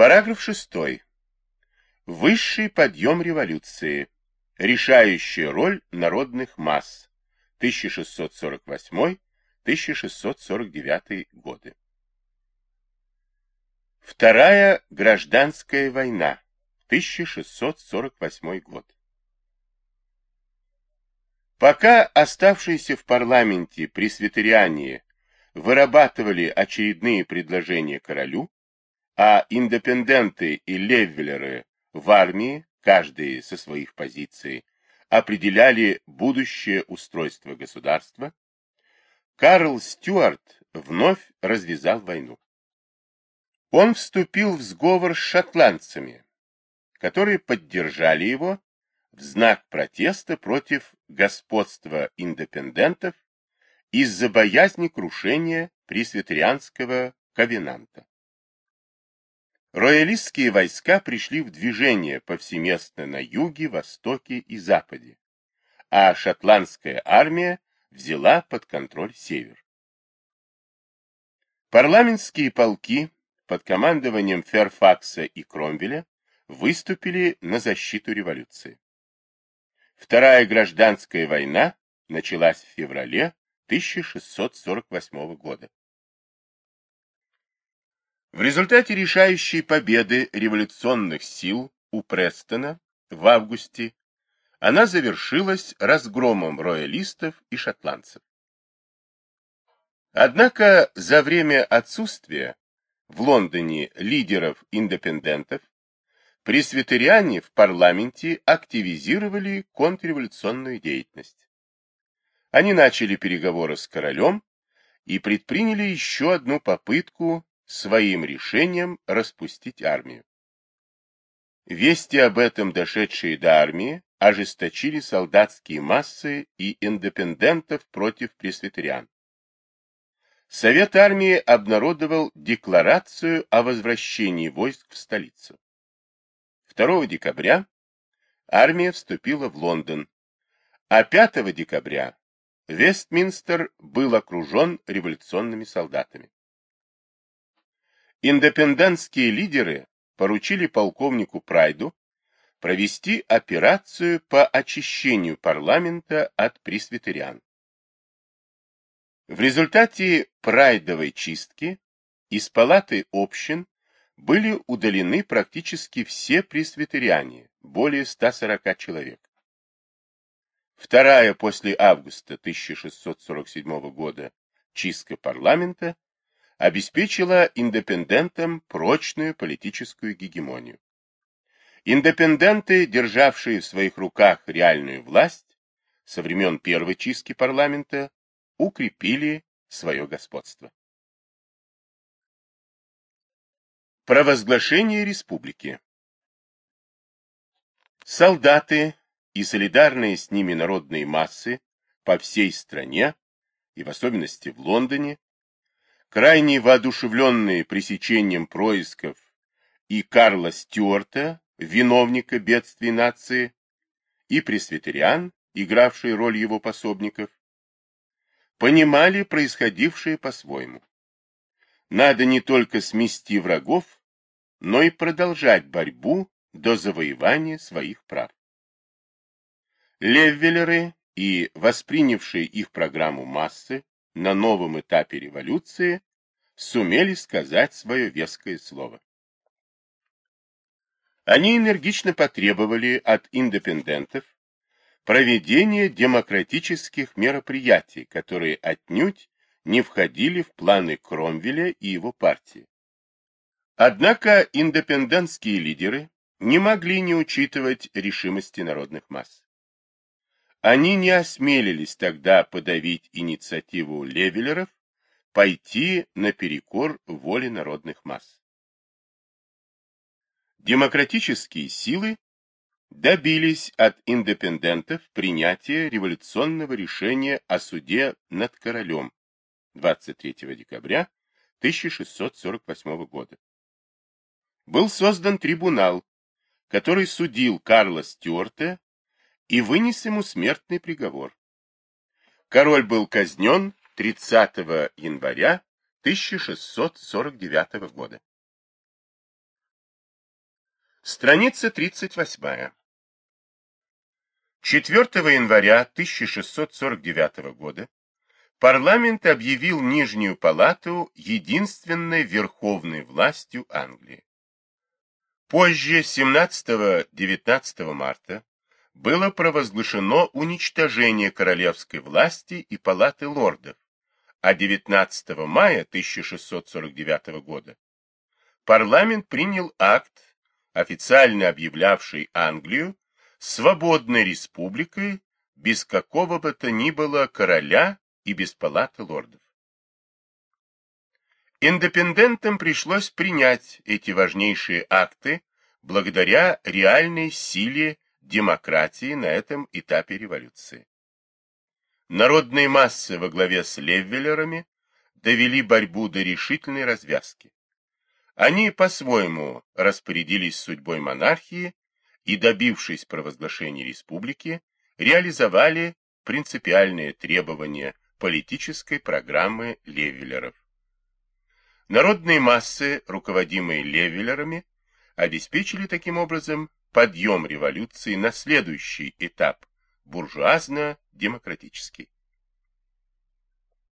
Параграф 6. Высший подъем революции. Решающая роль народных масс. 1648-1649 годы. Вторая гражданская война. 1648 год. Пока оставшиеся в парламенте пресвитериане вырабатывали очередные предложения королю, а индепенденты и левелеры в армии, каждый со своих позиций, определяли будущее устройство государства, Карл Стюарт вновь развязал войну. Он вступил в сговор с шотландцами, которые поддержали его в знак протеста против господства индепендентов из-за боязни крушения пресвитерианского ковенанта. Роялистские войска пришли в движение повсеместно на юге, востоке и западе, а шотландская армия взяла под контроль север. Парламентские полки под командованием Ферфакса и Кромвеля выступили на защиту революции. Вторая гражданская война началась в феврале 1648 года. В результате решающей победы революционных сил у Престона в августе она завершилась разгромом роялистов и шотландцев. Однако за время отсутствия в Лондоне лидеров-индепендентов пресвитериане в парламенте активизировали контрреволюционную деятельность. Они начали переговоры с королем и предприняли еще одну попытку своим решением распустить армию. Вести об этом, дошедшие до армии, ожесточили солдатские массы и индепендентов против пресвитериан. Совет армии обнародовал декларацию о возвращении войск в столицу. 2 декабря армия вступила в Лондон, а 5 декабря Вестминстер был окружен революционными солдатами. Индепендентские лидеры поручили полковнику Прайду провести операцию по очищению парламента от пресвитериан. В результате прайдовой чистки из палаты общин были удалены практически все пресвитериане, более 140 человек. Вторая после августа 1647 года чистка парламента обеспечила индепендентам прочную политическую гегемонию. Индепенденты, державшие в своих руках реальную власть, со времен первой чистки парламента, укрепили свое господство. Провозглашение республики Солдаты и солидарные с ними народные массы по всей стране, и в особенности в Лондоне, крайне воодушевленные пресечением происков и Карла Стюарта, виновника бедствий нации, и пресвитериан, игравшие роль его пособников, понимали происходившее по-своему. Надо не только смести врагов, но и продолжать борьбу до завоевания своих прав. Леввелеры и воспринявшие их программу массы на новом этапе революции сумели сказать свое веское слово. Они энергично потребовали от индепендентов проведения демократических мероприятий, которые отнюдь не входили в планы Кромвеля и его партии. Однако индепендентские лидеры не могли не учитывать решимости народных масс. Они не осмелились тогда подавить инициативу левелеров пойти наперекор воле народных масс. Демократические силы добились от индепендентов принятия революционного решения о суде над королем 23 декабря 1648 года. Был создан трибунал, который судил Карла Стюарта и вынес ему смертный приговор. Король был казнен 30 января 1649 года. Страница 38. 4 января 1649 года парламент объявил Нижнюю палату единственной верховной властью Англии. Позже, 17-19 марта, было провозглашено уничтожение королевской власти и палаты лордов, а 19 мая 1649 года парламент принял акт, официально объявлявший Англию свободной республикой без какого бы то ни было короля и без палаты лордов. Индепендентам пришлось принять эти важнейшие акты благодаря реальной силе демократии на этом этапе революции. Народные массы во главе с левеллерами довели борьбу до решительной развязки. Они по-своему распорядились судьбой монархии и, добившись провозглашения республики, реализовали принципиальные требования политической программы левеллеров. Народные массы, руководимые левеллерами, обеспечили таким образом подъем революции на следующий этап – буржуазно-демократический.